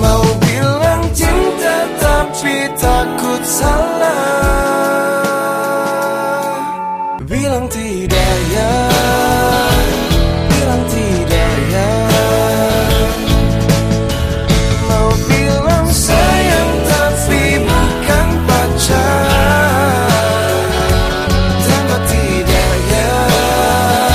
mau bilang cinta tapi takut salah. Bilang tidak ya.